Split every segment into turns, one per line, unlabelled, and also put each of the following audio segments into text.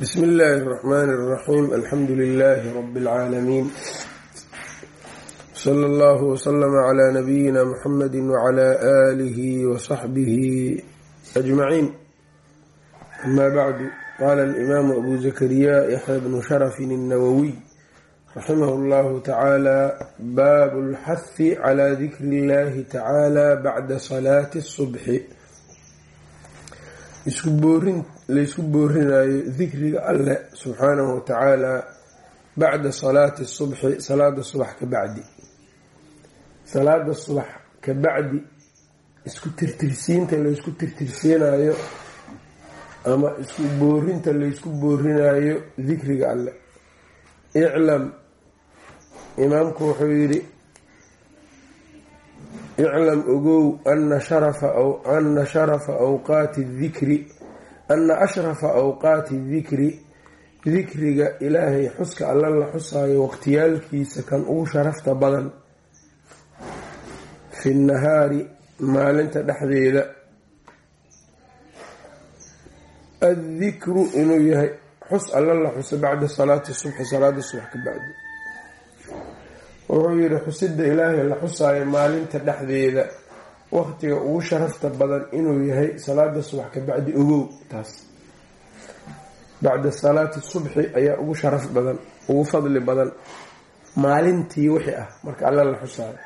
bsm اllahi الرحmn الرaxيm alxamdu لlh rb العaalamiin slى اllah وslm عlى nabiyina mxamedi وعlى آlih وصaxbih أجmaعin ama bعdu qala اlimaamu abu zakariya yaxya bnu shrfi الnawawiy raximah اllah tacaalى bab اlxahi clى dikri اllahi tacaalى bacda salaati الصbxi isku boorin laysku boorinayo dikriga alleh subxaanahu watacaala bacda salaati subxi salaada subax ka bacdi. Salaada subax ka bacdi isku tirtirsiinta laysku tirtirsiinayo ama isku boorinta laysku boorinayo dikriga alleh iclam imaamku wuxuu yidhi iclam ogow ana sharafa awqaati dikri ana ashrafa awqaati dikri dikriga ilaahay xuska alla la xusaayo waqtiyaalkiisa kan ugu sharafta badan fi nahaari maalinta dhexdeeda addikru inuu yahay xus alla la xuso bacda salaati subxi salaada subax ka bacdi wuxuu yihi xusida ilaahay la xusaayo maalinta dhexdeeda. Waqtiga ugu sharafta badan inuu yahay salaada subax ka bacdi ogow. Taas. Bacda salaati subxi ayaa ugu sharaf badan ugu fadli badan maalintii wixii ah. Marka alla la xusaayo.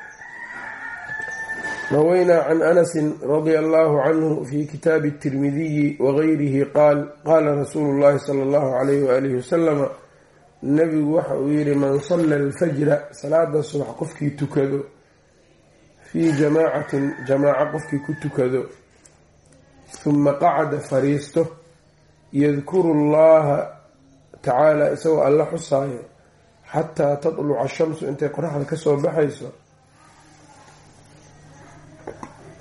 Rawaynaa can anasin radia allahu canhu fi kitaabi tirmidiyi wagayrihi qaal qaala rasuulu llahi sala allahu alayhi waalihi wasalama nabigu waxa uu yihi man salla alfajra salaada subax qofkii tukado fii jamaacatin jamaaco qofkii ku tukado huma qacada fariisto yadkuru llaha tacaala isagoo alla xusaayo xataa tatluca ashamsu intay qoraxda ka soo baxayso.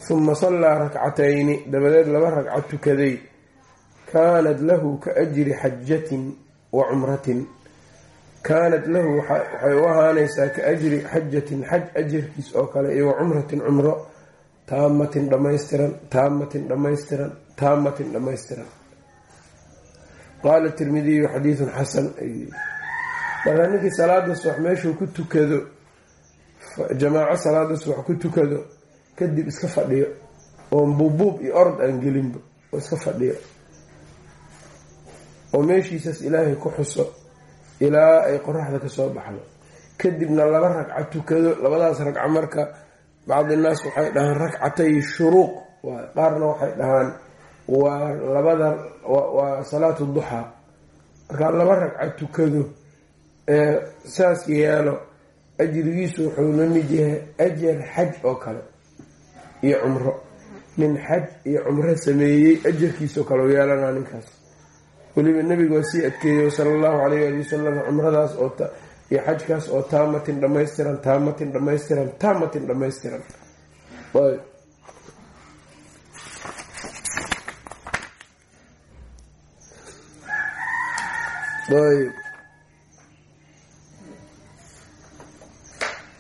Huma sallaa rakcatayni dabadeed laba ragco tukaday kaanat lahu ka ajri xajatin wa cumratin kaanat lahu waxay u ahaanaysaa ka ajri xajatin xaj ajarkiis oo kale iyo wa cumratin cumro taamatin dhammaystiran taamatin dhammaystiran taamatin dhammaystiran. Qaala tirmidiyu xadiidun xasan markaa ninkii salaada subax meeshuu ku tukado jamaaco salaada subax ku tukado kadib iska fadhiyo oon buubuub iyo orod aan gelinba oo iska fadhiyo oo meeshiisaas ilaahay ku xuso ilaa ay qoraxda ka soo baxdo. Kadibna laba ragco tukado labadaas ragco marka bacdi naas waxay dhahaan ragcatay shuruuq. Qaarna waxay dhahaan waa labada waa salaatu duxaa markaa laba ragco tukado ee saas yeelo ajrigiisu wuxuu la mid yahay ajar xaj oo kale iyo cumro. Nin xaj iyo cumro sameeyey ajarkiisoo kale u yeelanaa ninkaas weliba nebigu waa sii adkeeyo sala allahu calayh ali wasalam cumradaas oo iyo xajkaas oo taamatin dhammaystiran taamatin dhammaystiran taamatin dhammaystiran.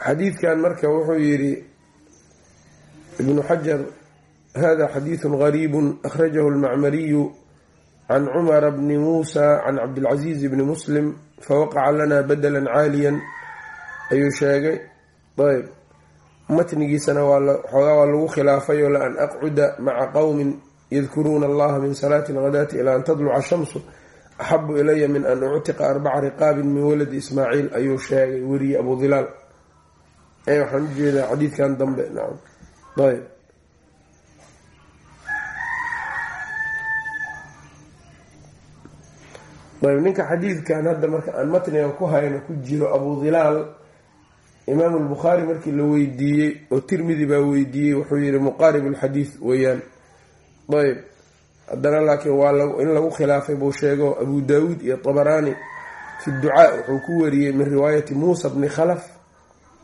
Xadiidkan marka wuxuu yidhi ibnu xajar hada xadiidu gariibu akhrajahu lmacmariyu can cumara bni muusa can cabdilcaziiz bni muslim fawaqaca lana badalan caaliyan ayuu sheegay ayb matnigiisana xoogaa waa lagu khilaafay oo la an aqcuda maca qowmin yadkuruuna allaha min salaati alghadaati ilaa an tadluca shamsu axabu ilaya min an uctiqa arbaca riqaabin min waladi ismaaciil ayuu sheegay weriye abu hilaal ee waxaan u jeedaa xadiidkan dambe nacam ayb ninka xadiidkan hadda marka aan matniga ku hayno ku jiro abu hilaal imaamu lbukhaari markii la weydiiyey oo tirmidi baa weydiiyey wuxuu yihi muqaarib lxadiid weeyaan. Ayb haddana laakiin waa in lagu khilaafay buu sheego abu daawuud iyo tabaraani fi ducaa wuxuu ku wariyey min riwaayati muusa bni khalaf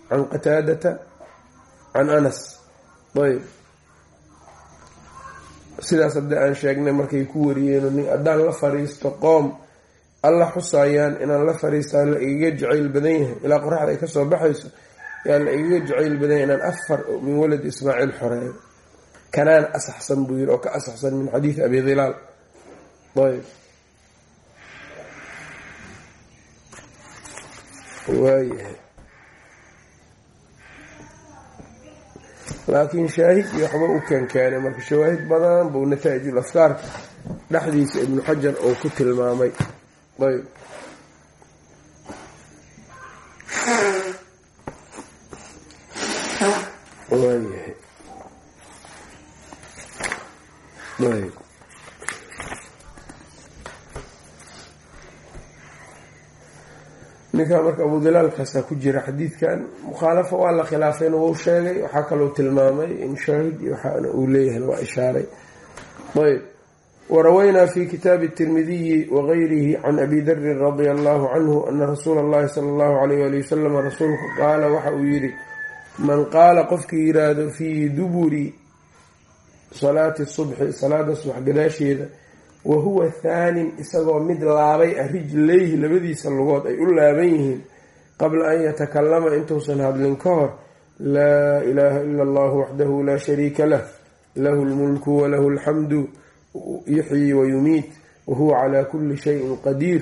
can qataadata can anas. Ayb sidaas hadda aan sheegnay markay ku wariyeen haddaan la fariisto qoom alla xusaayaan inaan la fariisaa la igaga jacayl badan yahay. Ilaa qoraxda ay ka soo baxayso yaa la igaga jacayl badan yahay inaan afar min walad ismaaciil xoreeyo kanaan asaxsan buu yiri oo ka asaxsan min xadiidi abi hilaal ayb. Waayahay laakiin shaahid iyo waxba u kankeenay marka shawaahid badan buu nataa'ij ul afkaarka dhexdiisa ibnu xajar uu ku tilmaamay ayb waayahay ayb ninkaa marka abudilaalkaasaa ku jira xadiidkan mukhaalafa waa la khilaafayna wuu sheegay. Waxaa kaloo tilmaamay in shaahid iyo waxaana uu leeyahay waa ishaaray. Ayb warawaynaa fi kitaabi tirmidiyi wagayrihi can abi darin radia allahu canhu ana rasuula allahi sala allahu alayh ali wasalam rasuulku qaala waxa uu yidhi man qaala qofkii yiraahdo fii duburi salaati subxi salaada subax gadaasheeda wa huwa thaanin isagoo mid laabay ah rijlayhi labadiisa lugood ay u laaban yihiin qabla an yatakalama intuusan hadlin ka hor laa ilaaha ila allahu waxdahu laa shariika lah lahu lmulku walahu alxamdu yuxyi wayumiit wahuwa calaa kulli shayin qadiir.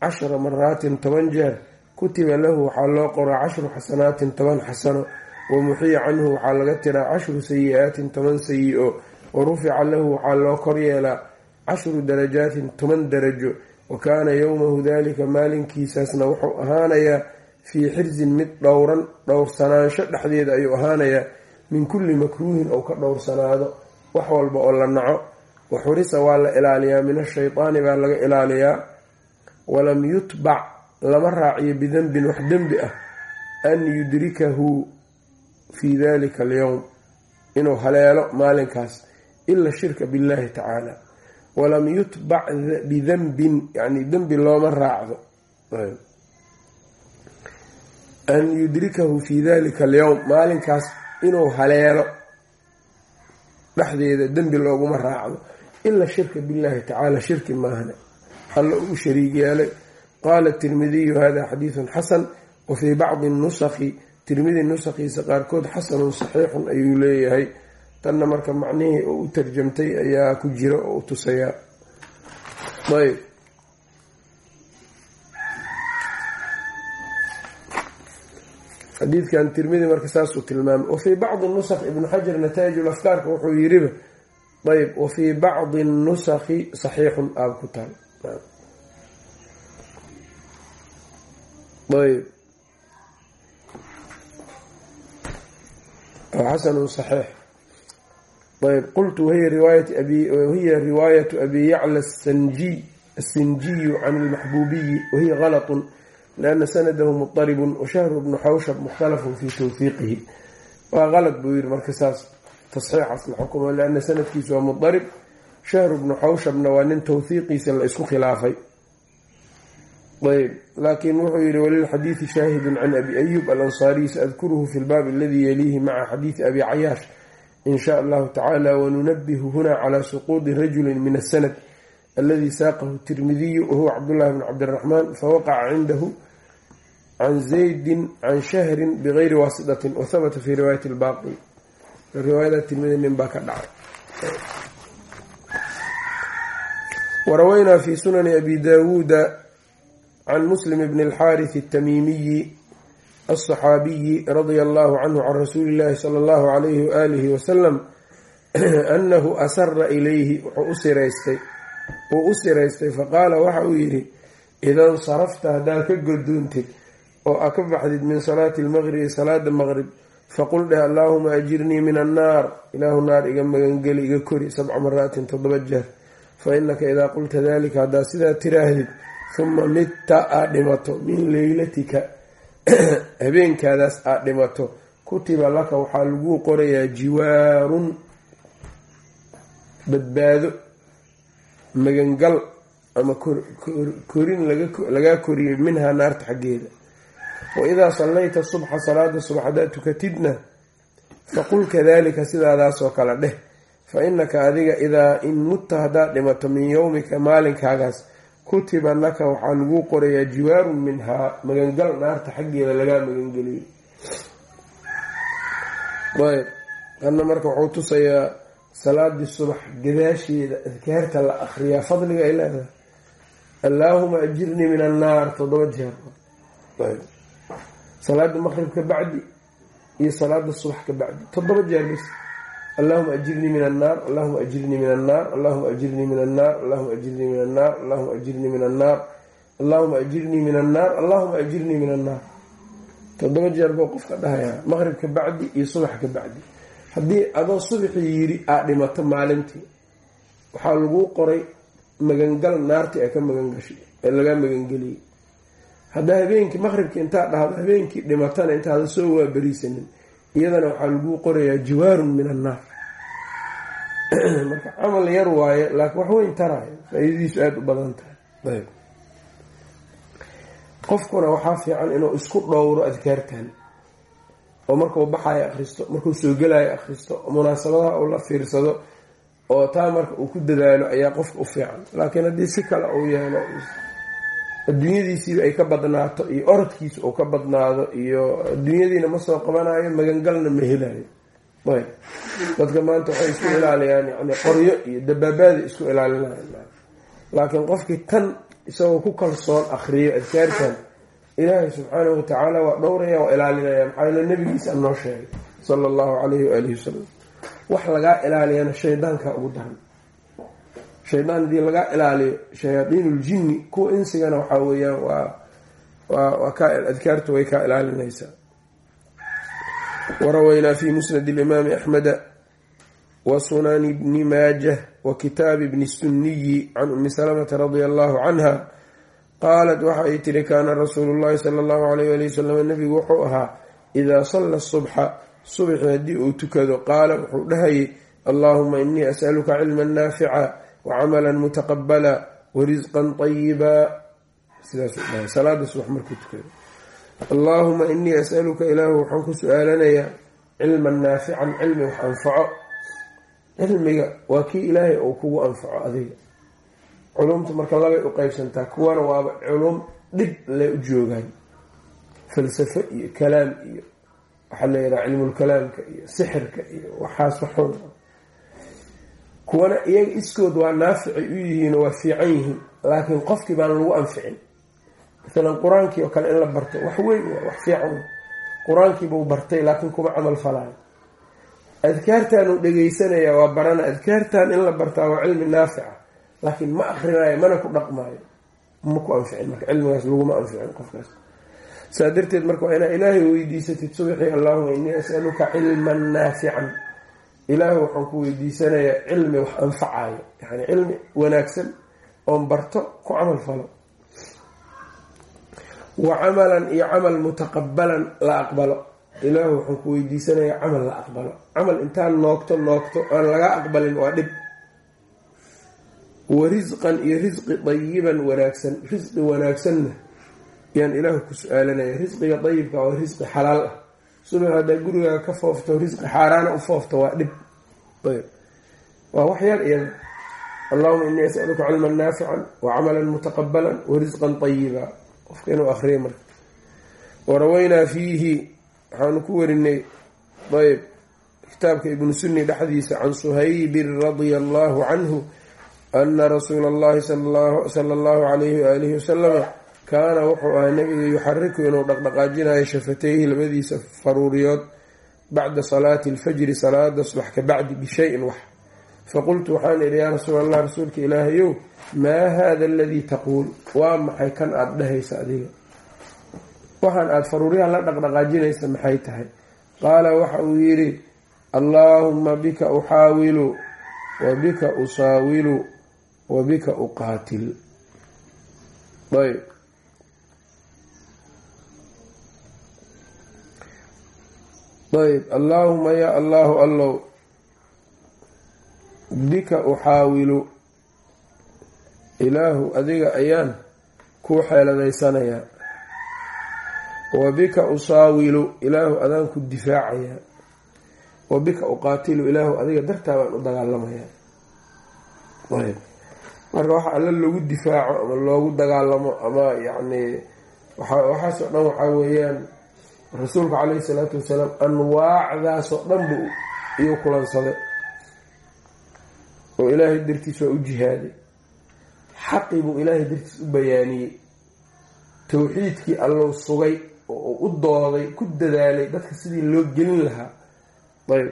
Cashra maraatin toban jeer kutiba lahu waxaa loo qoraa cashru xasanaatin toban xasano wamuxiya canhu waxaa laga tiraa cashru sayi-aatin toban sayi-o wa rufica lahu waxaa loo koryeelaa cashru darajaatin toban darajo. Wa kaana yowmahu dalika maalinkiisaasna wuxuu ahaanayaa fii xirzin mid dhowran dhowrsanaansho dhexdeeda ayuu ahaanayaa min kulli makruuhin ou ka dhowrsanaado wax walba oo la naco waxurisa waa la ilaaliyaa min ashaydaani baa laga ilaaliyaa walam yutbac lama raaciyo bidanbin wax dembi ah an yudrikahu fii dalika alyowm inuu haleelo maalinkaas ila shirka billahi tacaala walam yutbac bidanbin yani dembi looma raacdo. An yudrikahu fii dalika alyowm maalinkaas inuu haleelo dhexdeeda dembi looguma raacdo ila shirka billahi tacaala shirki maahane alla uu shariig yeelay qaala tirmidiyu hada xadiidun xasan wa fii bacdi nusakhi tirmidi nusakhiisa qaarkood xasanun saxiixun ayuu leeyahay tanna marka macnihii oo u tarjamtay ayaa ku jira oo u tusayaa ayb xadiidkan tirmidi marka saasuu tilmaamay wafii bacdi nusakh ibnu xajar nataa'ij afkaarka wuxuu yiriba ayb wafii bacdi nusakhi saxiixun aab ku taal ayb xasanu saxiix. Ayb qultu wahiya riwaayatu abi yacla asinjiyu can lmaxbuubiyi wahiya galatun liana sanadahu muطaribun washahru bnu xawshab mukhtalafun fi tawfiiqihi. Waa qalad buu yiri marka saas tasxiixaas la xukumo liana sanadkiisu waa mudarib. Shahru bnu xawshabna waa nin tawhiiqiisa la isku khilaafay. Ayb laakiin wuxuu yihi walilxadiidi shaahidun can abi ayub alansaariy saadkuruhu fi lbaabi aladii yaliihi maca xadiidi abi cayaash. In sha allahu tacaala wanunabihu huna calaa suquudi rajuli min asanad aladi saaqahu tirmidiyu wahuwa cabdullahi bn cabdiraxmaan fawaqaca cindahu can zaydin can shahrin bigayri waasitatin wahabata fi riwaayati lbaaqi riwaayada tirmidi nin baa ka dhacay warawaynaa fi sunani abi daawuuda can muslim bn alxaariث الtamiimiyi alصaxaabiyi radia allahu canhu can rasuuli اllahi salى اllahu alayhi waalihi wasalam anahu asara ilayhi wuxuu u siraystay uu u siraystay faqaala waxa uu yidhi idan sarafta haddaad ka godoontid oo a ka baxdid min salaati lmaqribi salaada maqrib faqul dheh allaahuma ajirnii min annaar ilaahu naar iga magangeli iga kori sabca maraatin toddoba jeer fa innaka idaa qulta dalika haddaad sidaa tiraahdid huma midta aad dhimato min leylatika habeenkaadaas aad dhimato kutiba laka waxaa laguu qorayaa jiwaarun badbaado magangal ama korin lagaa koriyey minhaa naarta xaggeeda wa idaa sallayta subxa salaada subax haddaad tukatidna faqul kadalika sidaadaasoo kale dheh. Fa innaka adiga idaa in mutta haddaad dhimato min yowmika maalinkaagaas kutiba laka waxaa laguu qorayaa jiwaarun minhaa magangal naarta xaggeeda lagaa magangeliyey ayb. Anna marka wuxuu tusayaa salaadii subax gadaasheeda adkaarta la akriyaa fadliga ay leedahay. Allaahuma ajirnii min annaar toddoba jeer salaada maqrib ka bacdi iyo salaada subax ka bacdi. Toddoba jeer bas. Allahuma ajirnii min annaar allahuma ajirnii min annaar allahuma ajirnii min annaar allahuma ajirnii min annaar allahuma ajirnii min annaar allahuma ajirnii min annaar allahuma ajirnii min annaar toddoba jeer buu qofka dhahayaa maqrib ka bacdi iyo subax ka bacdi. Haddii adoo subaxii yidhi aad dhimato maalintii waxaa laguu qoray magangal naartii ay ka magangashay ee laga magangeliyey haddaa habeenkii maqribkii intaad dhahdo habeenkii dhimatana intaadan soo waaberiisanin iyadana waxaa laguu qorayaa jiwaarun min annaar. Marka camal yar waaye laakiin wax weyn taraayo faa-iidadiisu aada u badan tahay. Ayb qofkuna waxaa fiican inuu isku dhowro adkaartan. Oo markuu baxayo akhristo markuu soo gelayo akhristo munaasabadaha uu la fiirsado oo taa marka uu ku dadaalo ayaa qofka u fiican. Laakiin haddii si kale uu yeelo adduunyadiisiiba ay ka badnaato iyo orodkiisa uu ka badnaado iyo adduunyadiina ma soo qabanayo magangalna ma helayo ayb. Dadka maanta waxay isku ilaaliyaan yani qoryo iyo dabaabaada isku ilaalinayan laakiin qofkii tan isagoo ku kalsoon akriyo adkaartan ilaahay subxaanahu watacaala waa dhowraya waa ilaalinaya. Maxaa yeele nabigiisa noo sheegay sala allahu calayhi waalihi wasalam wax lagaa ilaaliyana shaydaanka ugu daran shaydaan haddii lagaa ilaaliyo shayaadiinuljinni kuwa insigana waxaa weeyaan waa waa ka adkaartu way kaa ilaalinaysaa. Warawaynaa fi musnad alimaami axmeda wa sunani bni maajah wa kitaabi bni sunniyi can umi salamata radia allahu canha qaalat waxa ay tiri kaana rasuulu llahi sala allahu alayh ali wasalam nabigu wuxuu ahaa idaa salla subxa subxi haddii uu tukado qaala wuxuu dhahayay allaahuma inii asaluka cilman naafica wacamalan mutaqabala warisqan ayiba sidaasuu dhahay salaada subax markuu tukado allaahuma inii asaluka ilaahu waxaan ku su'aalanayaa cilman naafican cilmi wax anfaco cilmiga waa kii ilaahay uu kugu anfaco adiga culumta marka labay u qeybsantaa kuwana waaba culum dhib le u joogaan falsafo iyo kalaam iyo waxaa layidhaha cilmulkalaamka iyo sixirka iyo waxaas kuwana iyaga iskood waa naaficay u yihiin oo waa fiican yihiin laakiin qofkii baan lagu anficin. Maalan qur'aankii oo kale in la barto wax weyn wax fiican qur'aankiibuu bartay laakiin kuma camal falaayo adkaartaanuu dhegeysanaya waa barana adkaartan in la bartaa waa cilmi naafica laakiin ma akrinaayo mana ku dhaqmaayo. Ma ku anficin marka cilmigaas laguma anficin qofkaas. Saa darteed marka waa inaa ilaahay weydiisatid subxii allahuma inii asaluka cilman naafican ilaahay waxaan ku weydiisanayaa cilmi wax anfacayo yani cilmi wanaagsan oon barto ku camal falo. Wa camalan iyo camal mutaqabalan la aqbalo. Ilaahu waxaan ku weydiisanayaa camal la aqbalo. Camal intaan noogto noogto aan laga aqbalin waa dhib. Wa risqan iyo risqi dayiban wanaagsan. Risqi wanaagsanna yaan ilaahu ku su'aalanaya risqiga dayibka waa risqi xalaal ah subax haddaa gurigaaga ka foofto risqi xaaraana u foofto waa dhib. Waa wax yar iyada allahuma inii asaluka cilman naafican wa camalan mutaqabalan ayiba qofka inuu akriya marka warawaynaa fiihi waxaanu ku warinay ayb kitaabka ibnu sunni dhexdiisa can suhaybin radia allahu canhu ana rasuula allahi sala allahu calayhi waalihi wasalama kaana wuxuu ahaa nabiga yuxariku inuu dhaqdhaqaajinayo shafatayhi labadiisa faruuriyood bacda salaati alfajri salaada subax ka bacdi bishayin wax. Faqultu waxaan idhi yaa rasuul allah rasuulka ilaahayow maa haada aladii taquul? Waa maxay kan aada dhahaysa adiga? Waxaan aada faruuryaha la dhaqdhaqaajinaysa maxay tahay? Qaala waxa uu yidhi allaahuma bika uxaawilu wa bika usaawilu wa bika uqaatil ayb ayb allaahuma yaa allaahu allow bika uxaawilu. Ilaahu adiga ayaan kuu xeeladaysanayaa wa bika usaawilu ilaahu adaan ku difaacayaa wa bika uqaatilu ilaahu adiga dartaa baan u dagaalamayaa. Ayb marka waxa alla lagu difaaco ama loogu dagaalamo ama yacni waxaasoo dhan waxaa weeyaan rasuulku caleyhi salaatu wasalaam anwaacdaasoo dhan buu iyo kulansaday oo ilaahay dartiis waa u jihaaday. Xaqii buu ilaahay dartiis u bayaaniyey. Towxiidkii allou sugay oo u dooday ku dadaalay dadka sidii loo gelin lahaa. Ayb.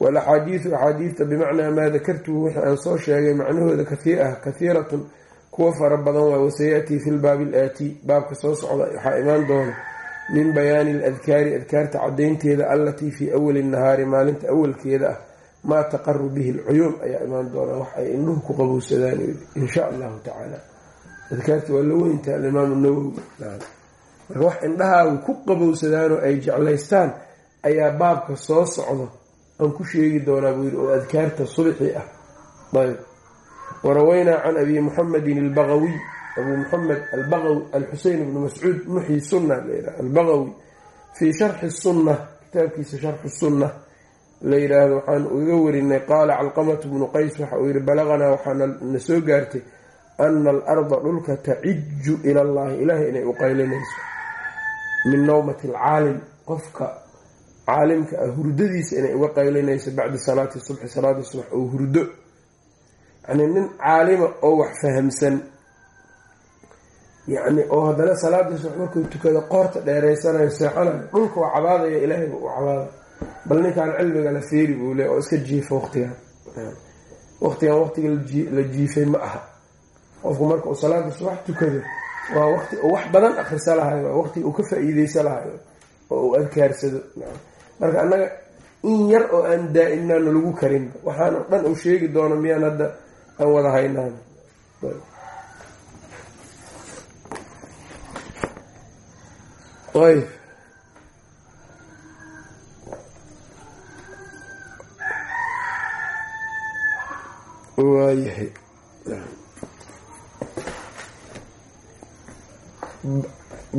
Walaxaadiidu axaadiidta bimacnaa maa dakartuhu wixii aan soo sheegay macnahooda ah kahiiratun kuwa fara badan waa wasayatii fi lbaabi alaatii baabka soo socda waxaa imaan doona min bayaani aladkaari adkaarta cadaynteeda allatii fii awali nahaari maalinta awalkeeda ah maa taqaru bihi alcuyuun ayaa imaan doona wax ay indhuhu ku qabowsadaan insha allahu tacaala. Adkaarta waa la weynta alimaamu nawowi wax indhahaagu ku qabowsadaanoo ay jeclaystaan ayaa baabka soo socdo aan ku sheegi doonaa buu yidhi oo adkaarta subxi ah. Ayb warawaynaa can abi muxamedin albaqawiy abuu muxamed albaqawi alxuseyn bnu mascuud muxyi sunna layidhaha albaqawi fii sharxi sunna kitaabkiisa sharxi sunna la yidhaahdo waxaan uga warinay qaala calqamatu bnu qays waxa uu yihi balaqanaa waxaana na soo gaartay ana alarda dhulka taciju ila allahi ilaahay inay u qaylinayso. Min nawmati alcaalim qofka caalimka ah hurdadiisa inay uga qaylinayso bacda salaati subxi salaada subax oo hurdo. Nin caalima oo wax fahamsan yacni oo haddana salaada subax markuu tukado qoorta dheereysanayo seexanayo dhulka waa cabaadaya ilaahayba u cabaada bal ninkaan cilmiga la feeri buu le oo iska jiifa waqtigan. Waqtigan waqtiga la jiifay ma aha. Qofku marka uu salaada subax tukado waa waqti uu wax badan akrisa lahayo waqti uu ka faa-iideysa lahayo oo uu adkaarsado. Marka annaga in yar oo aan daa-imnaana lagu karinba waxaan dhan uu sheegi doono miyaan hadda aan wada haynaan ayb waayahay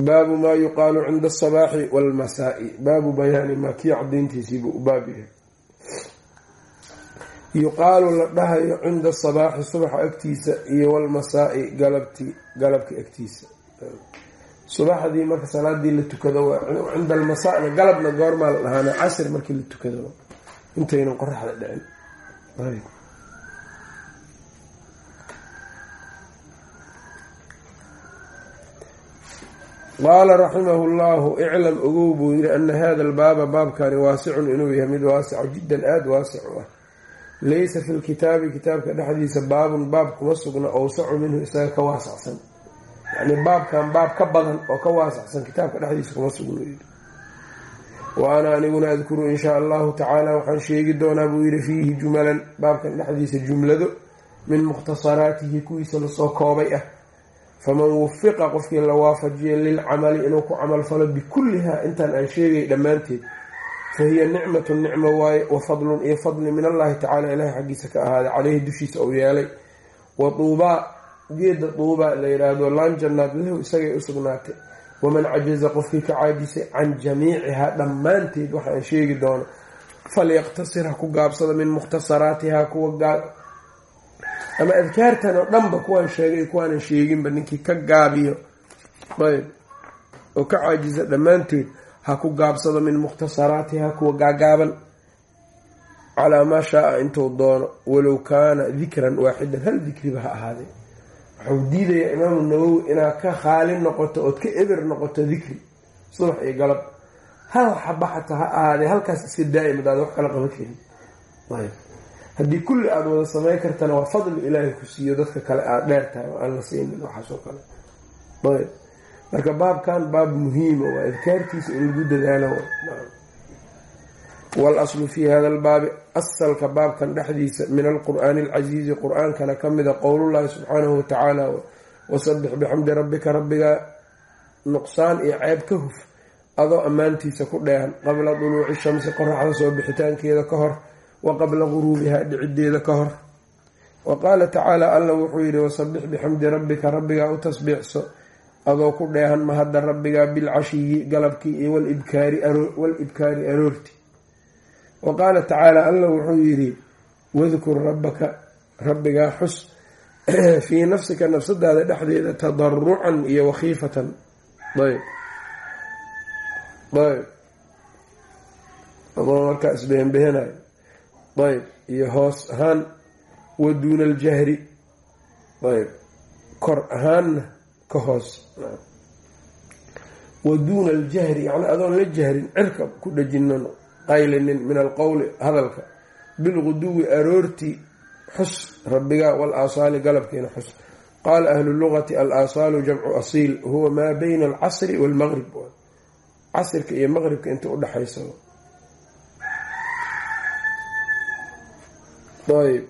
baabu maa yuqaalu cinda asabaaxi walmasaa-i. Baabu bayaani maa kii cadayntiisiibuu u baab yahay. Yuqaalu la dhahayo cinda asabaaxi subaxa agtiisa iyo walmasaa-i galabti galabka agtiisa subaxdii marka salaadii la tukado cinda almasaa-na galabna goormaa la dhahaana casr markii la tukado. Intaynan qoraxda dhicin. Qaala raximahu llahu iclam ogow buu yidhi ana hada albaaba baabkani waasicun inuu yahay mid waasico jiddan aada waasic u ah. Laysa fi lkitaabi kitaabka dhexdiisa baabun baab kuma sugna owsacu minhu isaga ka waasacsan yacnii baabkan baab ka badan oo ka waasacsan kitaabka dhexdiisa kuma sugno yidhi wa ana aniguna adkuru in shaa allahu tacaala waxaan sheegi doonaa buu yidhi fiihi jumalan baabkan dhexdiisa jumlado min mukhtasaraatihi kuwiisa la soo koobay ah. Faman wufiqa qofkii la waafajiyo lilcamali inuu ku camal falo bikullihaa intaan aan sheegay dhammaanteed fa hiya nicmatun nicmo waaye wa fadlun iyo fadli min allahi tacala ilahi xaggiisa ka ahaaday caleyhi dushiisa uu yeelay. Wa duubaa geeda duubaa la yidhaahdo laan jannaad lahu isagay u sugnaatay. Waman cajaza qofkii ka caajisay can jamiicihaa dhammaanteed waxa aan sheegi doono falyaqtasir ha ku gaabsado min mukhtasaraatihaa kuwa ama adkaartan oo dhanba kuwaan sheegay kuwaanan sheeginba ninkii ka gaabiyo. Ayb oo ka caajiza dhammaanteed ha ku gaabsado min mukhtasaraatiha kuwa gaagaaban. Calaa maa shaaa intuu doono walow kaana dikran waaxidan hal dikriba ha ahaadee waxuu diidayaa imaamu nawowi inaad ka khaali noqoto ood ka eber noqoto dikri subax iyo galab. Hal xaba xataa ha ahaadee halkaas iska daa'im adaad wax kala qaban karin ayb haddii kulli aada wada samayn kartana waa fadli ilaahay ku siiyo dadka kale aada dheer tahay oo aan la siinin waxaasoo kale. Ayb marka baabkan baab muhiima waa adkaartiisa in lagu dadaalo wal aslu fii hada albaabi asalka baabkan dhexdiisa min alqur'aani alcasiizi qur'aankana ka mida qowlullaahi subxaanahu watacaala wasabix bixamdi rabbika rabbiga nuqsaan iyo ceeb ka huf adoo ammaantiisa ku dheehan qabla duluuci shamsi qoraxda soo bixitaankeeda ka hor wa qabla guruubihaa dhicideeda ka hor. Wa qaala tacaala alla wuxuu yidhi wasabix bixamdi rabbika rabbigaa u tasbiixso adoo ku dheehan mahadda rabbigaa bilcashiyi galabkii iyo walibkaari aroorti wa qaala tacaala alla wuxuu yidhi wadkur rabbaka rabbigaa xus fii nafsika nafsadaada dhexdeeda tadarucan iyo wakhiifatan. Ayb. Ayb. Adoo markaa isbehenbehanayo ayb. Iyo hoos ahaan wa duuna aljahri ayb. Kor ahaanna ka hoos. Wa duuna aljahri yacni adoon la jahrin cirka ku dhajinin qaylinin min alqowli hadalka. Bilquduwi aroortii xus rabbiga wal aasaali galabkiina xus. Qaala ahlu lugati al aasaalu jamcu asiil huwa maa bayna alcasri waalmaqrib casirka iyo maqribka inta udhexaysa ayb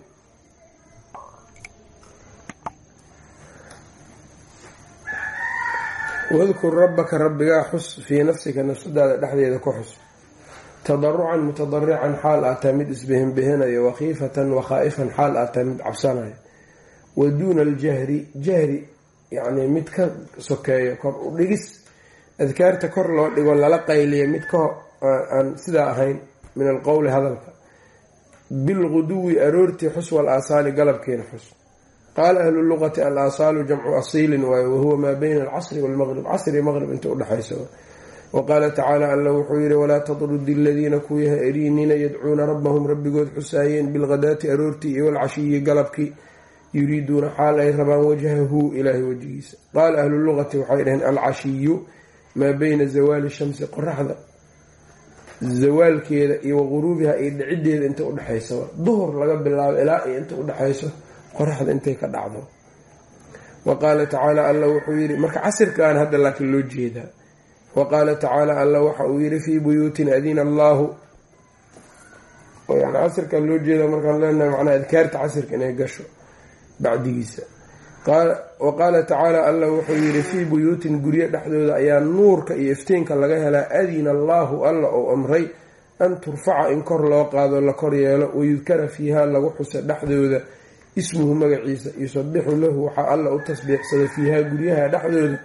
wadkur rabbaka rabbigaa xus fii nafsika nafsadaada dhexdeeda ku xus tadarucan mutadarican xaal aa tahay mid isbehinbehinayo wakhiifatan wakhaa'ifan xaal aa tahay mid cabsanayo wa duuna aljahri jahri yacnii mid ka sokeeyo kor u dhigis. Adkaarta kor loo dhigo lala qayliya mid ka aan sidaa ahayn min alqowli hadalka. Bilguduwi aroortii xus wal aasaali galabkiina xus. Qaala ahlu luqati al aasaalu jamcu asiilin waayo wahuwa maa bayna alcasri waalmaqrib casri maqrib inta udhexaysa wa qaala tacaala alla wuxuu yihi walaa tadrudi aladiina kuwii ha eriinina yadcuuna rabbahum rabbigood xusaayeen bilghadaati aroortii iyo walcashiyi galabkii yuriiduuna xaal ay rabaan wajhahu ilaahay wejigiisa qaala ahlu luqati waxay dhaheen alcashiyu maa bayna zawaali shamsi qoraxda zawaalkeeda iyo waquruubiha iyo dhiciddeeda inta udhexaysa duhur laga bilaabo ilaa iyo inta udhexayso qoraxda intay ka dhacdo wa qaala tacaala alla wuxuu yidhi marka casirkaan hadda laakiin loo jeedaa wa qaala tacaala alla waxa uu yidhi fii buyuutin adina allaahu yani casirkaan loo jeeda markaan leenahay macnaa adkaarta casirka inay gasho bacdigiisa wa tacaala alla wuxuu yidhi fii buyuutin guryo dhexdooda ayaa nuurka iyo iftiinka laga helaa adina allaahu alla ou amray an turfaca in kor loo qaado la kor yeelo wayudkara fiiha lagu xusa dhexdooda ismuhu magaciisa yusabixu lahu waxaa alla u tasbiixsada fiihaa guryaha dhexdooda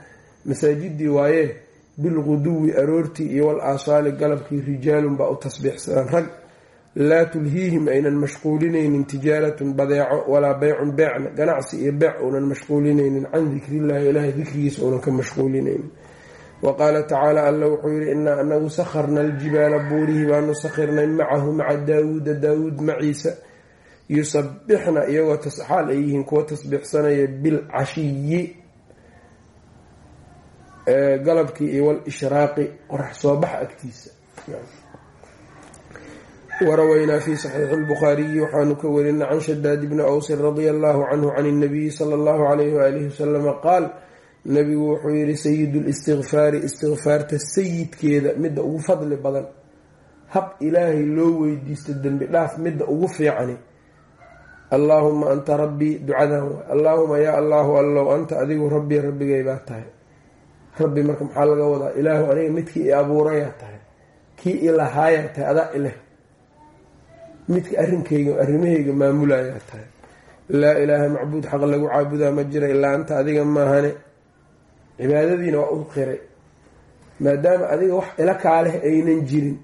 masaajidii waayee bilquduwi aroortii iyo wal aasaali galabkii rijaalun baa u tasbiixsadaan rag laa tulhiihim aynan mashquulinaynin tijaaratun badeeco walaa beycun beecna. Ganacsi iyo beec uunan mashquulinaynin. Can dikrillahi ilaahay dikrigiisa uunan ka mashquulinaynin wa qaala tacaala alla wuxuu yihi inaa anagu sakharna aljibaala buurihii baanu sakhirnay macahu maca daawuuda daawuud maciisa. Yusabixna iyagoo xaal ay yihiin kuwa tasbiixsanaya bilcashiyi galabkii iyo walishraaqi qorax soo bax agtiisa. Warawaynaa fi saxiixi lbukhaariyi waxaanu ka warinay can shadaad bni awsin radia allahu canhu can اnabiyi sala allahu alayhi waalihi wasalama qaal nabigu wuxuu yihi sayidu listikfaari istikfaarta sayidkeeda midda ugu fadli badan. Hab ilaahay loo weydiisto dembi dhaaf midda ugu fiicani. Allaahuma anta rabbii ducadan allaahuma yaa allaahu allow anta adigu rabbii rabbigay tahay rabbi marka maxaa laga wadaa? Ilaahu aniga midkii i abuurayaa tahay. Kii ilahaayaa tahay adaa ileh midka arrinkayga arrimahayga maamulayaa tahay. Laa ilaaha macbuud xaq lagu caabudaa ma jira ilaa anta adiga maahane cibaadadiina waa u qiray. Maadaama adiga wax ila kaaleh aynan jirin.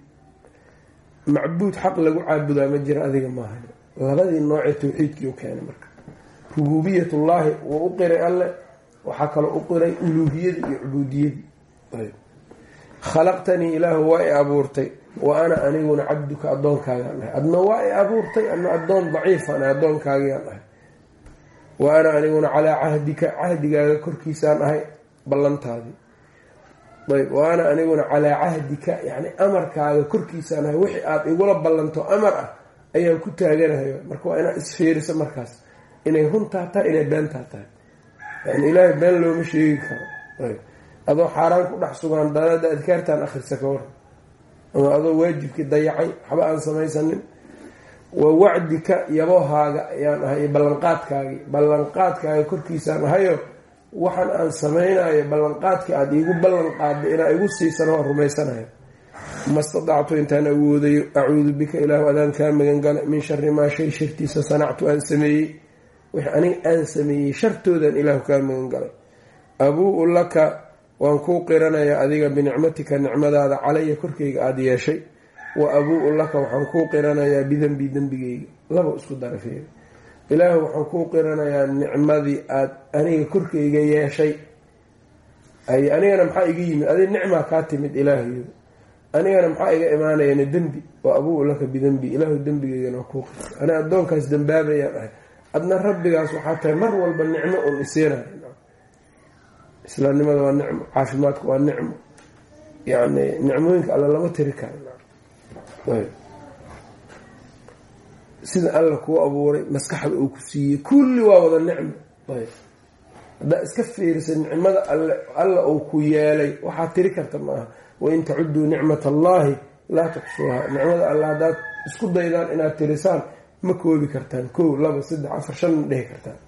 Macbuud xaq lagu caabudaa ma jira adiga maahane labadii noocee tawxiidkii u keenay marka. Rububiyatullaahi wuu u qiray alle waxaa kaloo u qiray uluuhiyadii iyo cubuudiyadii khalaqtanii ilaahu waa i abuurtay. Wa ana aniguna cabduka addoonkaagaan ahay. Adna waa i abuurtay adna addoon daciifaan ahay addoonkaagaan ahay. Wa ana aniguna calaa cahdika cahdigaaga korkiisaan ahay ballantaadii. Ayb. Wa ana aniguna calaa cahdika yacni amarkaaga korkiisaan ahay wixii aada igula ballanto amar ah ayaan ku taaganahay. Marka waa inaad isfiiriso markaas. Inay runtaa tahay inay beentaa tahay yani ilaahay been looma sheegi karo. Adoo xaaraan ku dhex sugaan danaada adkaartaan akhrisa ka waran ama adoo waajibkii dayacay waxba aan samaysanin. Wa wacdika yaboohaaga ayaan ahay iyo ballanqaadkaagii. Ballanqaadkaaga korkiisaan ahayo waxaan aan samaynayo ballanqaadkii aada iigu ballan qaadday inaa igu siisana waa rumaysanayo. Ma stadactu intaan awoodayo acuudu bika ilaahu adaan kaa magan gala min shari maa shay shartiisa sanactu aan sameeyey wix aniga aan sameeyey shartoodan ilaahu kaa magan galay. Abuu-u laka waan kuu qiranayaa adiga binicmatika nicmadaada calaya korkayga aada yeeshay. Wa abuu-u laka waxaan kuu qiranayaa bidenbi dembigeyga laba isku darafeey ilaahu waxaan kuu qiranayaa nicmadii aada aniga korkayga yeeshay. Ay anigana maxaa iga yimid? Adig nicmaa kaa timid ilaahayo anigana maxaa iga imaanayana dembi? Wa abuu laka bidembi ilaahu dembigeygana waa kuu qirsa ani addoonkaas dambaabayaan ahay adna rabbigaas waxaa tahay mar walba nicmo un isiinayo islaamnimada waa nicmo caafimaadku waa nicmo. Yani nicmooyinka alla lama tiri karo sida alla kuu abuuray maskaxda uu ku siiyey kulli waa wada nicmo. Haddaa iska fiirisa nicmada alla uu ku yeelay waxaad tiri karta maaha wain tacuduu nicmat allahi laa tuxsuuha nicmada alla haddaad isku daydaan inaad tirisaan ma koobi kartaan. Kow laba saddex afar shan ma dhehi kartaan.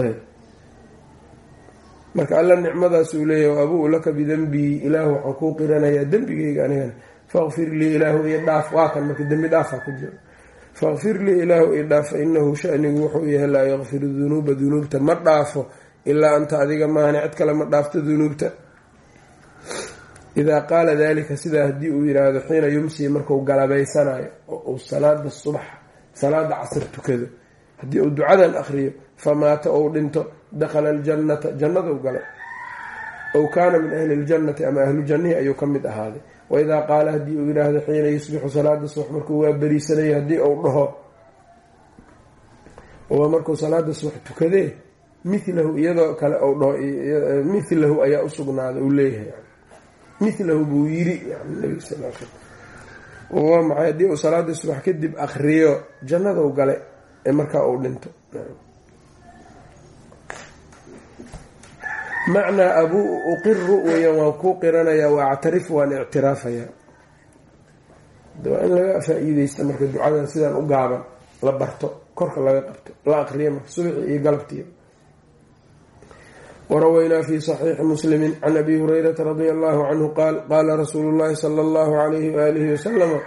Ayb. Marka alla nicmadaasuu leeyahy wa abuu laka bidenbii ilaahu waxaan kuu qiranayaa dembigayga anigan. Faqfir lii ilaahu io dhaaf. Waa kan marka dembi dhaafaa ku jiro. Faqfir lii ilaahu io dhaaf fa inahu shanigu wuxuu yahay laa yakfiru dunuuba dunuubta ma dhaafo. Ilaa anta adiga maahane cid kale ma dhaafto dunuubta. Idaa qaala dalika sidaa haddii uu yidhaahdo xiina yumsii marku galabaysanayo oo uu salaada subax salaada casr tukado haddii uu ducadan akhriyo famaata ou dhinto dakhala aljannata jannaduu galay ow kaana min ahli ljannati ama ahlu jannihi ayuu ka mid ahaaday. Waidaa qaala haddii uu yidhaahdo xiina yusbixu salaada subax markuu waa beriisanayo haddii uu dhaho waa markuu salaada subax tukadee milahu iyadoo kale ou dhaho milahu ayaa usugnaaday uu leeyahay. Milahu buu yiri nabig sal l slam waa maxay? Haddii uu salaadii subax kadib akriyo jannadou gale ee markaa uu dhinto. Macnaa abuu uqiru weeyaan waan kuu qiranayaa waa actarif waan ictiraafayaa waa in laga faa-iideysta marka ducadan sidaan u gaaban la barto korka laga qabto la aqriyo marka subaxi iyo galabtiiba warawaynaa fi saxiixi muslimi can abi hurayrata radia allahu canhu qaal qaala rasuulu llahi sala allahu alayhi waalihi wasalama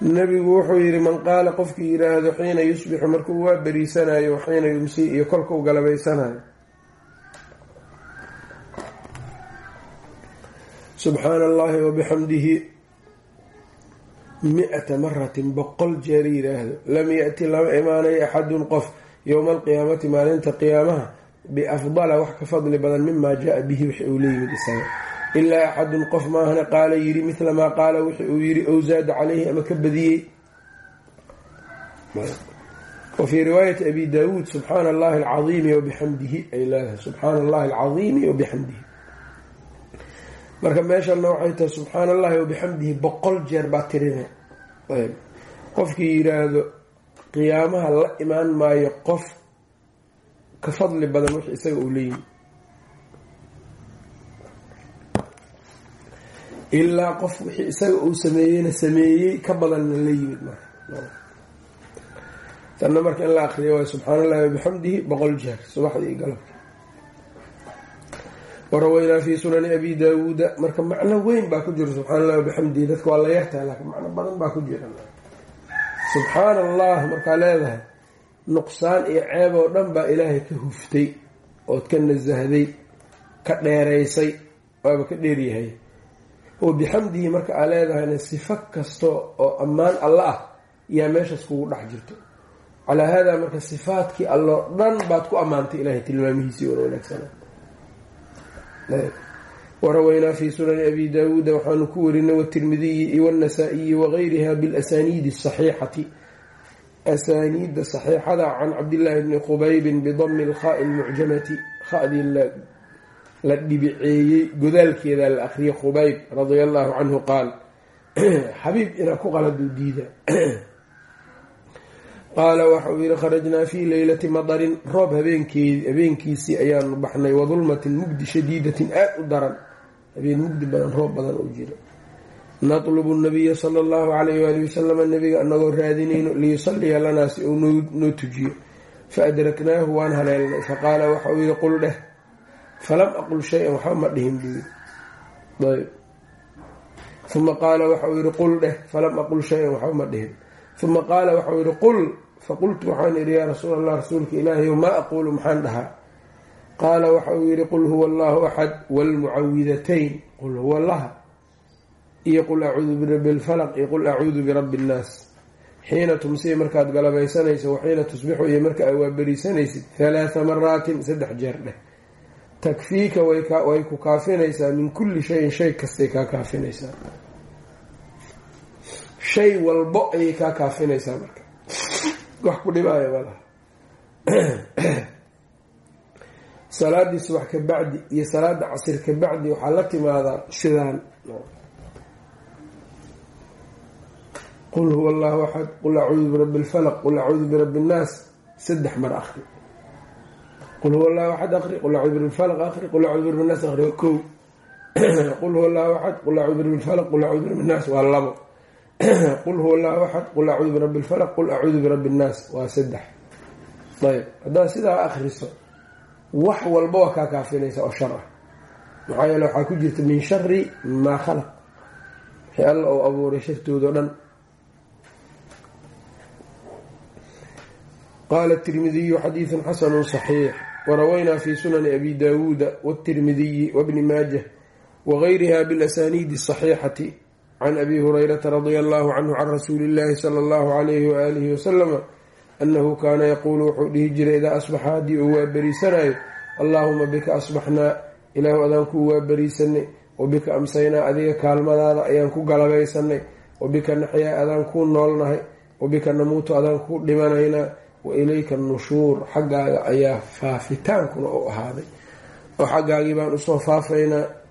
nabigu wuxuu yihi man qaala qofkii yidhaahdo xiina yusbixu markuu waa beriisanayo xiina yumsii iyo kolkuu galabaysanayo subxaana allahi wabixamdihi mi-ata maratin boqol jeer yidhaahdo. Lam ya-ti lama imaanayo axadun qof yowma alqiyaamati maalinta qiyaamaha biafdala wax ka fadli badan mimaa jaa bihi wixi uu la yimid isaga. Ilaa axadun qof maahana qaala yiri mila maa qaala wixi uu yiri ow zaada caleyhi ama ka badiyey. Wa fii riwaayati abi daawuud subxaana allahi alcaiimi wabixamdihi ay leedahay subxaana allahi alcadiimi wabixamdihi marka meeshana waxay tahay subxaana allahi wabixamdihi boqol jeer baa tirina qofkii yiraahdo qiyaamaha la imaan maayo qof ka fadli badan wix isaga uu leeyimi ilaa qof wixii isaga uu sameeyeyna sameeyey ka badanna la yimid marka tanna marka in la akriyo waay subxaana allahi wabixamdihi boqol jeer. Subaxdii iyo warawaynaa fi sunani abi daawuuda marka macno weyn baa ku jira subxana allah wabixamdihi dadka waa la yartahay laakiin macno badan baa ku jira subxaana allah markaa leedahay nuqsaan iyo ceeb oo dhan baa ilaahay ka huftay ood ka nasahday ka dheeraysay waaba ka dheeryahay oo bixamdihi marka aa leedahayna sifo kasta oo ammaan alla ah yaa meeshaas kugu dhex jirto calaa haadaa marka sifaadkii alloo dhan baad ku ammaantay ilahay tilmaamihiisii wan wanaagsana warawaynaa fi sunani abi daawuuda waxaanu ku warinay watirmidiyi iyo wanasaa-iyi wagayriha bilasaniidi asaxiixati asaaniidda saxiixada can cabdillaahi bni qubaybin bidami lkhaai lmucjamati khadii la dhibiceeyey godaalkeeda la akriyay khubayb radia allahu canhu qaal xabiib inaa ku qaladuu qaala waxa uu yihi kharajnaa fii leylati madarin. Roob habeenkiisii ayaanu baxnay wadulmatin mugdi shadiidatin aada u daran. Habeen mugdi badan roob badan oo jira natlubu nabiya sala allahu calayh waali wasalama nabiga anagoo raadinayno liyusaliya lanaa si uu noo tujiyo. Fa adraknaahu waan haleelnay. Faqaala waxa uu yihi qul dheh falam aqul shay-an waxba ma dhihin buu ayb. Uma qaala waxa uu qul dheh falam aqul shay-an waxba ma dhihin uma qaala waxau yihi qul faqultu waxaan idhi yaa rasuul allah rasuulka ilaahayow maa aquulu maxaan dhahaa qaala waxa uu yihi qul huwa allahu axad waalmucawidatayn qul huwa laha iyo qul acuudu birabbi lfalaq iyo qul acuudu birabbi innaas xiina tumsii markaad galabaysanayso waxiina tusbixu iyo marka ay waaberiisanaysid halaatha maraatin saddex jeer dheh takfiika way ku kaafinaysaa min kulli shayin shay kastay kaa kaafinaysaa shay walbo ayay kaa kaafinaysaa marka. Wax ku dhibaayo malaha salaadii subax ka bacdi iyo salaada casir ka bacdi waxaa la timaadaa sidaan qul huwa allahu axad qul acuudu birabbi lfalaq qul acuudu birabbi nnaas saddex mar akri qul huwa allahu axad aqri qul acuudu birabbi lfalaq aqri qul acuudu birabbi nnaas aqri waa kow. Qul huwa allahu axad qul acuudu birabbi lfalaq qul acuudu birabbi nnaas waa labo qul huwa allahu axad qul acuudu birabbi lfalaq qul acuudu birabbi nnaas waa saddex. Ayb haddaad sidaa akriso wax walba waa kaa kaafinaysa oo shar ah. Maxaa yeele waxaa ku jirta min shari maa khalaq. Wixii alla uu abuuray shartoodo dhan. Qaala tirmidiyu xadiidun xasanu saxiix. Warawaynaa fi sunani abi daawuuda wاtirmidiyi wabni maajah wagayriha bilasaniidi asaxiixati can abi hurayrata radia allahu canhu can rasuuli اllahi sala اllahu alayhi waalihi wasalama annahu kaana yaquulu wuxuu dhihi jiray idaa asbaxa haddii uu waa beriisanayo allaahuma bika asbaxnaa ilaahu adaan kuu waa beriisanay wabika amsaynaa adiga kaalmadaada ayaan ku galabaysanay wabika naxyaa adaan kuu noolnahay wabika namuutu adaan kuu dhimanaynaa wa ilayka nushuur xaggaaga ayaa faafitaankuna u ahaaday oo xaggaagii baan u soo faafaynaa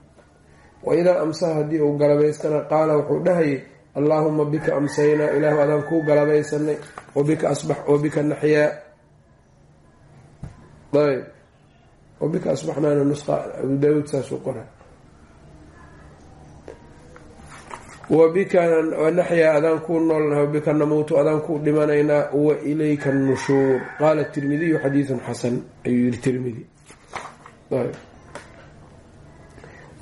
wa idaa amsaha haddii uu galabaystana qaala wuxuu dhahayay allaahuma bika amsaynaa ilaahu adaan kuu galabaysanay wabika asbax wabika naxyaa ayb. Wabika asbaxnaana nusqa abu daawuud saasuu qora wabika naxyaa adaan kuu noolnahay wabika namuutu adaan kuu dhimanaynaa wa ilayka nushuur. Qaala tirmidiyu xadiidun xasan ayuu yihi tirmidi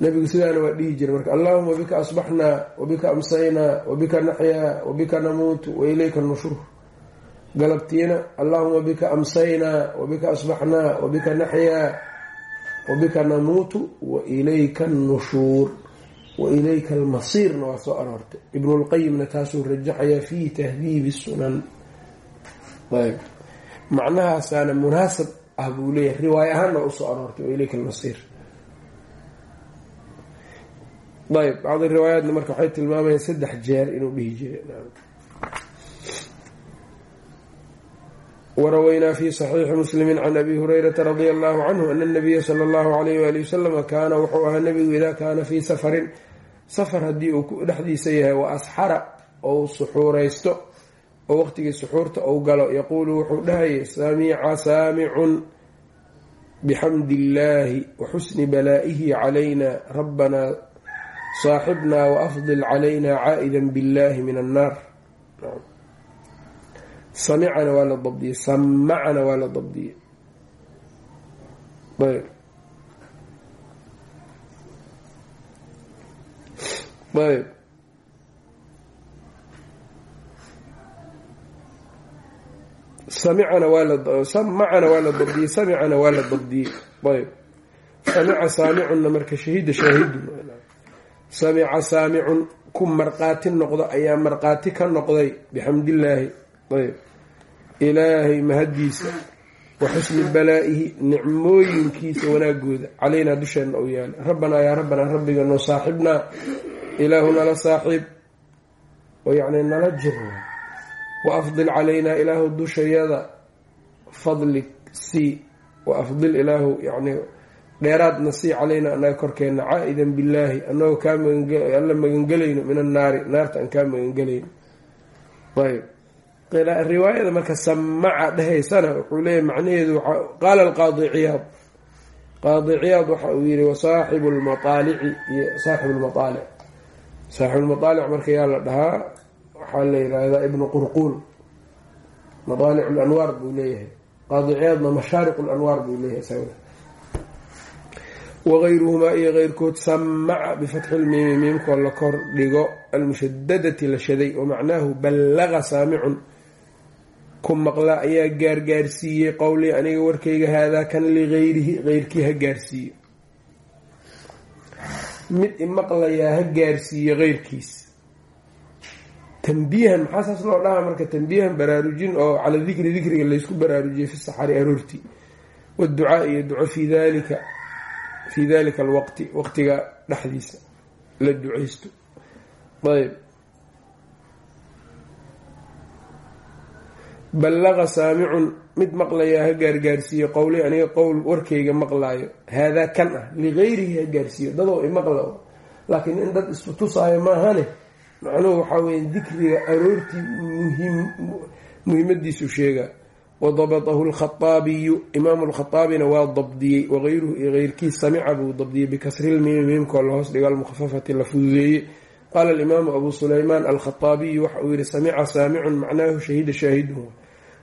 nabigu sidaana waa dhihi jiray marka allahuma bika asbaxnaa wabika amsaynaa wabika naxyaa wabika namuutu wa ilayka nushuur. Galabtiina allahuma bika amsaynaa wabika asbaxnaa wabika naxyaa wabika namuutu wa ilayka nushuur. Wa ilayka almasiirna waa soo aroortay. Ibnulqayimna taasuu rajaxayaa fi tahdiibi sunan. Ayb. Macnahaasaana munaasab ah buu leeyahay riwaay ahaanna waa u soo aroortay wa ilayka almasiir ayb bacdi riwaayaatna marka waxay tilmaamayaan saddex jeer inuu dhihi jiray. Warawaynaa fi saxiixi muslimi can abi hurayrata radia allahu canhu ana nabiya sala allahu alayh waali wasalama kaana wuxuu ahaa nabigu idaa kaana fii safarin. Safar haddii uu dhexdiisa yahay wa asxara ou suxuuraysto oo waqtigii suxuurta ou galo. Yaquulu wuxuu dhahayay samica saamicun bixamdi illaahi wa xusni balaa'ihi saaxibnaa waafdil calayna caa'ida billahi min annaar samicana waa la dabdiyey samacana waa la dabdiyey ayb ayb samicana waa la samacana waa la dabdiyey samicana waa la dabdiyey ayb samica saamicunna marka shahida shaahidun samica saamicun ku marqaati noqdo ayaa marqaati ka noqday bixamdillaahi ayb. Ilaahay mahaddiisa wa xusni balaa'ihi nicmooyinkiisa wanaagooda. Calaynaa dusheenna u yaalla rabbanaa yaa rabbanaa rabbiga noo saaxibnaa. Ilaahu nala saaxiib oo yacni nala jir wa afdil calaynaa ilaahu dushayada. Fadli sii. Wa afdil ilaahu yacni dheeraadna sii calaynaa annaga korkeenna caa'idan billaahi annagoo kaa alla magangelayno min annaari naarta aan kaa magangelayno. Ayb riwaayada marka samaca dhehaysana wuxuu leeyahy macnaheedu qaala alqaadi ciyaad. Qaadi ciyaad waxa uu yihi wasaaxibu lmaaalici iyo saaxibu lmaaalic saaxibulmaaalic marka yaa la dhahaa waxaa la yihahdaa ibnu qurquul maaalic lanwaar buu leeyahay. Qaadi ciyaadna mashaariq lanwaar buu leeyahay wagayruhumaa iyo keyrkood samaca bifatxi lmiimi miimkoo la kor dhigo almushadadati la shaday wa macnaahu ballaqa saamicun. Ku maqla ayaa gaargaarsiiyey qowlii aniga warkayga haadaa kan ligayrihi keyrkii ha gaarsiiyo. Mid imaqlayaa ha gaarsiiyo keyrkiis tanbiihan maxaa saas loo dhaha marka tanbiihan baraarujin oo cala dikri dikriga laysku baraarujiyay fi saxari aroortii. Waducaa iyo duco fii dalika fii dalika alwaqti waqtiga dhexdiisa la ducaysto ayb ballaqa saamicun mid maqlayaa ha gaargaarsiiyo qowli aniga qowl warkayga maqlaayo haadaa kan ah ligayrihi ha gaarsiiyo dadoo imaqla laakiin in dad istutusaayo maahane macnuhu waxaa weya dikriga aroortii muhiimadiisu sheega wadabatahu lkhaaabiyu imaamu lkhaaabina waa dabdiyey wagayruhu iyo keyrkiis samica buu dabdiyey bikasrilmiimi miimkoo la hoos dhigo almukhafafati la fududeeyey. Qaala alimaamu abu sulaymaan alkhaaabiyu waxa uu yihi samica saamicun macnaahu shahida shaahidun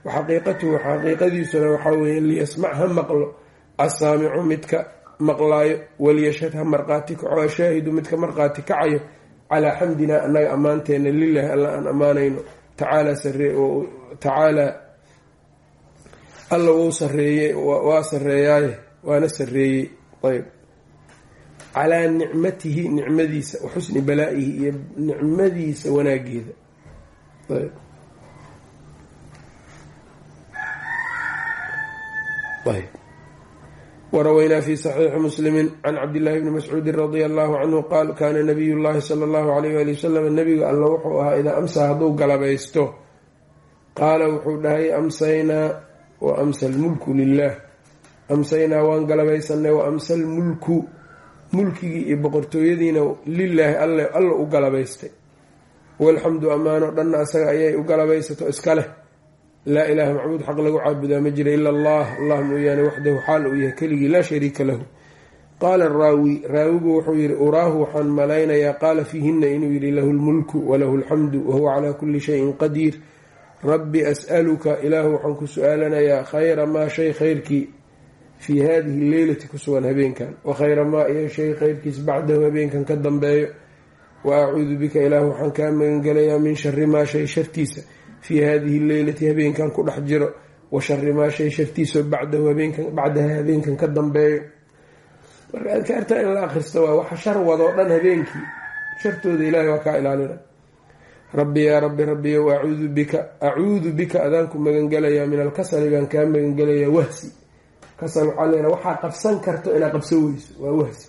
waxaqiiqatuhu xaqiiqadiisuna waxaa weeye liyasmac ha maqlo assaamicu midka maqlaayo waliyashhad ha marqaati kaco ashaahidu midka marqaati kacayo calaa xamdinaa annaga ammaanteena lilahi alla aan ammaanayno tacaalaa alla wuu sareeyey waa sareeyaaye waana sareeyey ayb calaa nicmatihi nicmadiisa xusni balaa'ihi iyo nicmadiisa wanaageeda ayb ayb warawaynaa fi saxiixi muslimi can cabdillaahi bni mascuudin radia allahu canhu qaal kaana nabiy llahi sala allahu alayh wali wasalam nabiga alla wuxuu ahaa idaa amsaa hadduu galabaysto qaala wuxuu dhahay amsaynaa wa amsa almulku lilah amsaynaa waan galabaysanay wa amsa almulku. Mulkigii iyo boqortooyadiina lilaahi alla u galabaystay. Walxamdu ammaanoo dhanna asaga ayay u galabaysato iska leh. Laa ilaaha macbuud xaq lagu caabudaa ma jira ila allah. Allah mooyaane waxdahu xaal uu yahay keligii laa shariika lahu. Qaala araawi raawigu wuxuu yihi uraahu waxaan malaynayaa. Qaala fiihina inuu yihi lahu lmulku walahu alxamdu wahuwa calaa kulli shayin qadiir rabbi as'aluka ilaahu waxaan ku su'aalanayaa khayra maa shay khayrkii fii hadihi leylati ku sugan habeenkan. Wa khayra maa iyo shay khayrkiis bacdahu habeenkan ka dambeeyo. Wa acuudu bika ilaahu waxaan kaa magangelayaa min shari maa shay shartiisa fii hadihi leylati habeenkan ku dhex jiro. Wa shari maa shay shartiisao bacdahu habeenkan bacdaha habeenkan ka dambeeyo. Marka adkaarta in la akhristo waa waxa shar wadoo dhan habeenkii. Shartooda ilaahay waa kaa ilaalina rabbi yaa rabbi rabbiyow acuudu bika acuudu bika adaanku magangelayaa min alkasali baan kaa magangelayaa wahsi. Kasal waxaa leena waxaa qabsan karto inaad qabso weyso waa wahsi.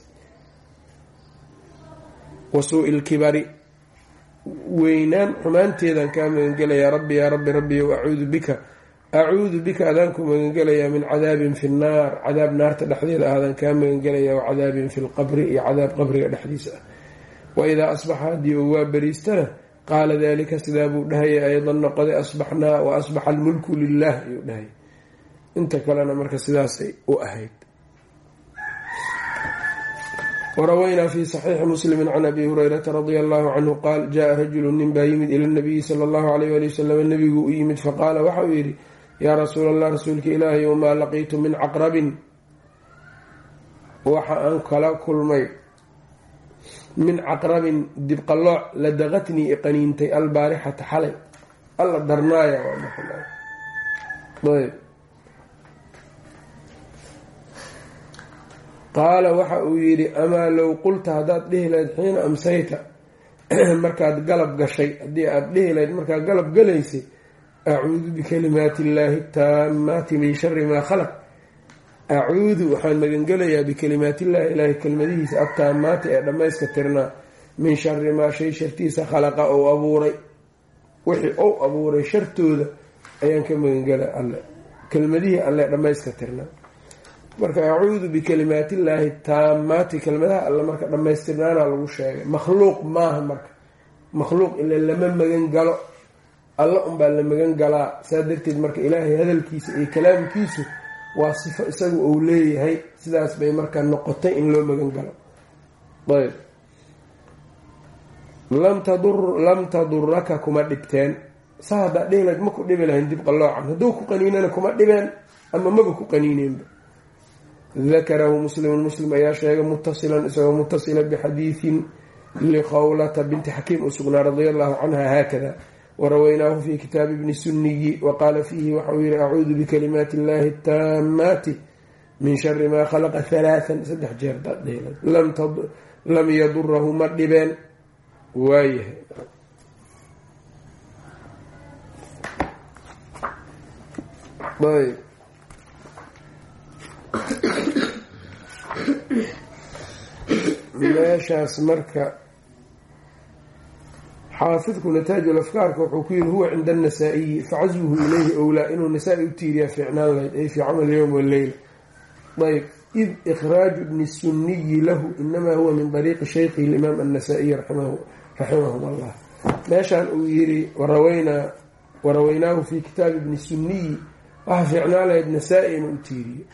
Wa suu-i lkibari weynaan xumaanteedaan kaa magangelayaa rabbi yaa rabbi rabbiyow acuudu bika acuudu bika adaanku magangelayaa min cadaabin fi nnaar cadaab naarta dhexdeeda ahaadaan kaa magangelayaa wa cadaabin fi lqabri iyo cadaab qabriga dhexdiisa ah. Wa idaa asbaxa haddii uu waa beriistana qaala dalika sidaa buu dhahaya aydan noqoday asbaxnaa wa asbaxa almulku lilah ayuu dhahaya inta kalena marka sidaasay u ahayd. Warawaynaa fi saxiixi muslimi can abi hurayrata radia allahu canhu qaal jaa rajulu nin baa yimid ila nabiyi sala allahu alayh ali wasalam nabigu u yimid faqaala waxa uu yidhi yaa rasuul allah rasuulka ilaahay o maa laqiitu min caqrabin? Waxa aan kala kulmay min caqrabin dibqalooc ladaqatnii iqaniintay albaarixata xalay. Alla darnaaya qaala waxa uu yidhi amaa low qulta haddaad dhihi lahayd xiina amsayta markaad galab gashay haddii aada dhihi lahayd markaad galab galaysay acuudu bikalimaati illaahi taamaati min shari maa khalaq acuudu waxaan magangelayaa bikalimaatillahi ilaahi kelmadihiisa attaamaati ee dhammayska tirnaa min shari maa shay shartiisa khalaqa ou abuuray. Wixii ou abuuray shartooda ayaan ka magangelaa alle kelmadihii alle dhammayska tirnaa marka acuudu bikalimaatillaahi taamaati kelmadaha alle marka dhammaystirnaana lagu sheegay. Makhluuq maaha marka. Makhluuq ila lama magan galo alla unbaa la magan galaa saa darteed marka ilaahay hadalkiisa iyo kalaamkiisu waa sifo isagu uu leeyahay sidaas bay marka noqotay in loo magan galo. Ayb. Lam taduraka kuma dhibteen. Saa haddaa dhihilayd ma ku dhibi lahayn dib qaloocan hadduu ku qaniinana kuma dhibeen ama maba ku qaniineenba. Dakarahu muslimun muslim ayaa sheegay mutasilan isagoo mutasila bixadiidin likhawlata binti xakiim u sugnaa radia allahu canha haakada warawaynaahu fi kitaabi bni sunniyi waqaala fiihi waxauu yihi acuudu bikalimaati illahi taamaati min shari maa khalaqa halaaan saddex jeer lam yadurahu ma dhibeen waayahay meeshaas marka xaafidku nataaju lafkaarka wuxuu ku yiri huwa cinda annasaa-iyi facasbuhu ilayhi owlaa inuu nasaa-i u tiiriyaa fiicnaan lahayd ay fii camal yowm waleyla ayb id ikhraaju bni sunniyi lahu inamaa huwa min dariiqi shaykhihi limaam annasaa-iyi raximahum allah meeshaan uu yiri warawaynaa warawaynaahu fi kitaabi ibni sunniyi. Waxaa fiicnaan lahayd nasaa-i inuu u tiiriyo.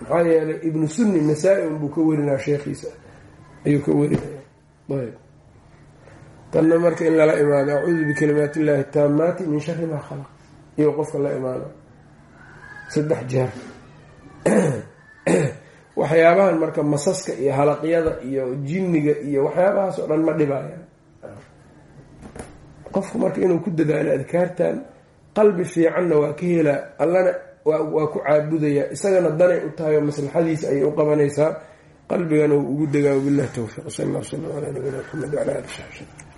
Maxaa yeelay ibnu sunni nasaa-i unbuu ka warinaa sheekhiisa ayuu ka warinaya ayb tanna marka in lala imaado acuudu bikalimaat illahi taamaati min shari maa khalaq. Iyo qofka la imaado. Saddex jeer. Waxyaabahan marka masaska iyo halaqyada iyo jinniga iyo waxyaabahaas oo dhan ma dhibayaan qofku marka inuu ku dadaalo adkaartan qalbi fiicanna waa ka helaa allana waa ku caabudayaa isagana danay u tahay oo maslaxadiisa ayay u qabanaysaa. Qalbigana uu ugu degaa wabillahi towfiiq sal alla slam calaa nabiyina maxamed wala ali saxbi